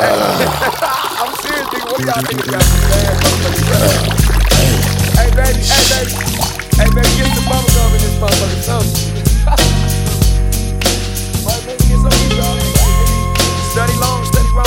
I'm serious, nigga. What do y'all think about this? Hey, baby, hey, baby. Hey, baby, get some bubble gum in this motherfucker. Study long, study wrong.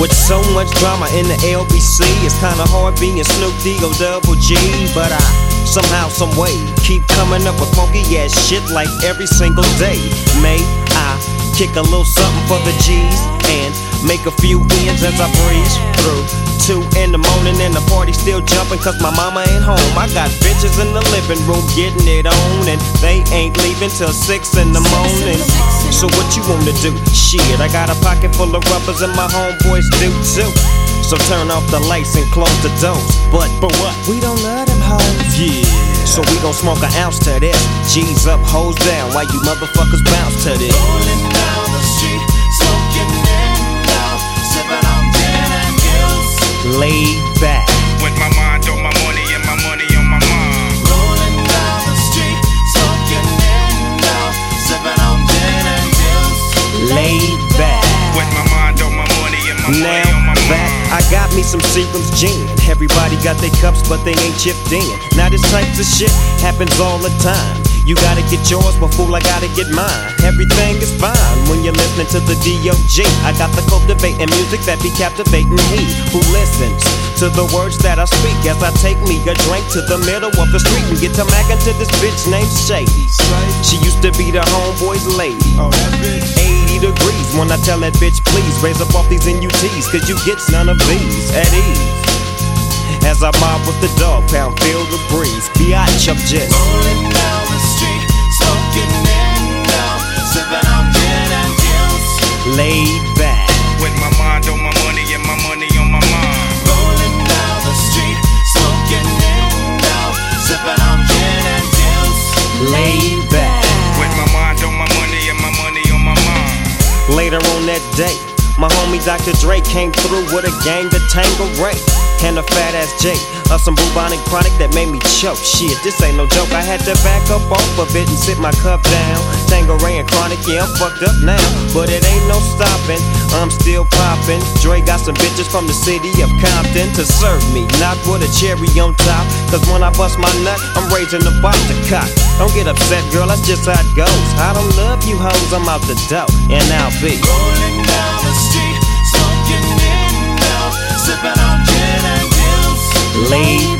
With so much drama in the LBC, it's kinda hard being Snoop D O double G. But I somehow, some way, keep coming up with funky ass shit like every single day. May I kick a little something for the G's and make a few ends as I breeze through. Two in the morning and the party still jumping cause my mama ain't home. I got bitches in the living room getting it on and they ain't leaving till six in the morning. So what you wanna do? Shit, I got a pocket full of rubbers and my homeboys do too. So turn off the lights and close the doors. But but what? We don't love them hoes. Yeah. So we gon' smoke an ounce to this. G's up, hoes down, Why you motherfuckers bounce to this. Rolling down the street, smoking indo, sipping on gin and juice. Laid back. With my mind on my money and my money on my mind. Rolling down the street, smoking indo, sipping on gin and juice. Laid back. With my mind on my money and my money Now me some Seagram's gin. Everybody got their cups, but they ain't chipped in. Now this type of shit happens all the time. You gotta get yours, but fool, I gotta get mine. Everything is fine when you're listening to the D.O.G. I got the cultivating music that be captivating he who listens to the words that I speak as I take me a drink to the middle of the street and get to mackin' to this bitch named Shady. She used to be the homeboy's lady. 80 degrees when I tell that bitch, please raise up off these NUTs, cause you get none of these at ease. As I mob with the dog pound, feel the breeze. Biatch, I'm just Rolling down the street, in on gin and juice. laid Later on that day, my homie Dr. Dre came through with a gang to Tango Ray. And a fat ass J of some bubonic chronic that made me choke. Shit, this ain't no joke. I had to back up off of it and sit my cup down. Tanqueray and chronic, yeah, I'm fucked up now. But it ain't no stopping, I'm still popping. Dre got some bitches from the city of Compton to serve me, not with a cherry on top. Cause when I bust my nut, I'm raising the bar to cock. Don't get upset, girl, that's just how it goes. I don't love you hoes, I'm out the dough. And I'll be. Rolling down the in